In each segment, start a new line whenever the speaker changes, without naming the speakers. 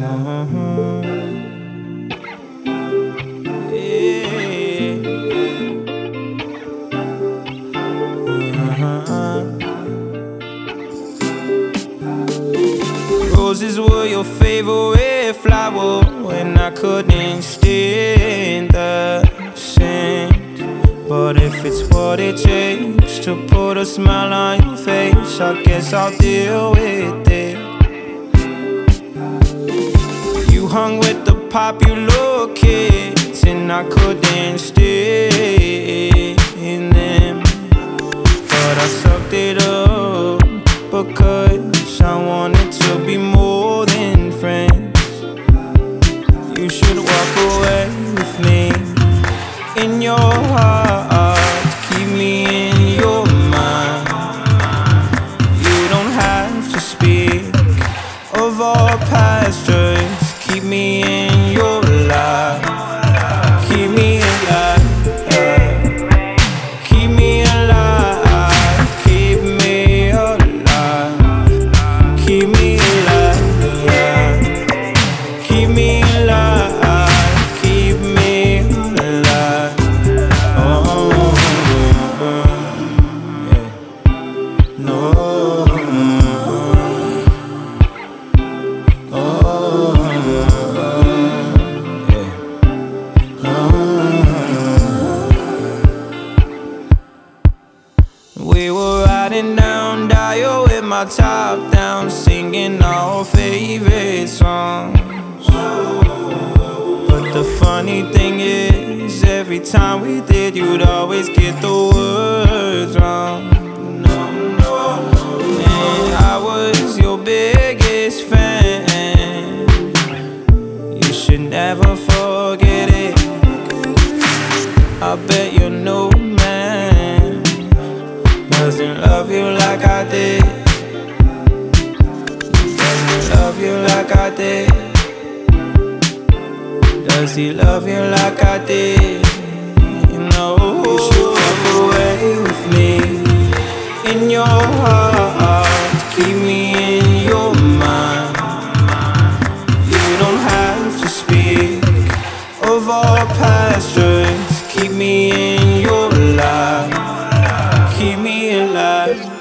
Uh-huh. Roses were your favorite flower when I couldn't stand the scent. But if it's what it takes to put a smile on your face, I guess I'll deal with it. Hung with the popular kids, and I couldn't stay in them. But I sucked it up because I wanted to be more than friends. You should walk away with me in your heart. Keep me in your mind. You don't have to speak of our past, me in my top down, singing our favorite songs. But the funny thing is, every time we did, you'd always get the words wrong. And I was your biggest fan. You should never forget it. I bet your new man doesn't like I did. Does he love you like I did? No, you should walk away with me in your heart. Keep me in your mind. You don't have to speak of our past. Just keep me in your life. Keep me alive.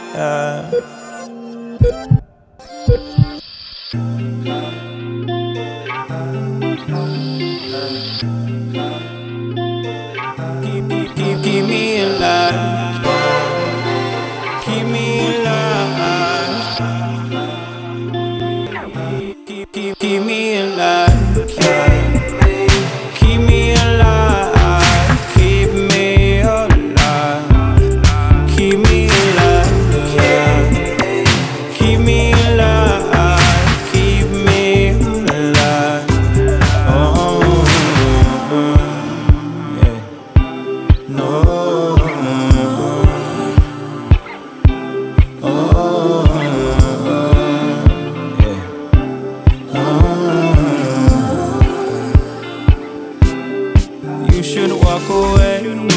shouldn't walk away.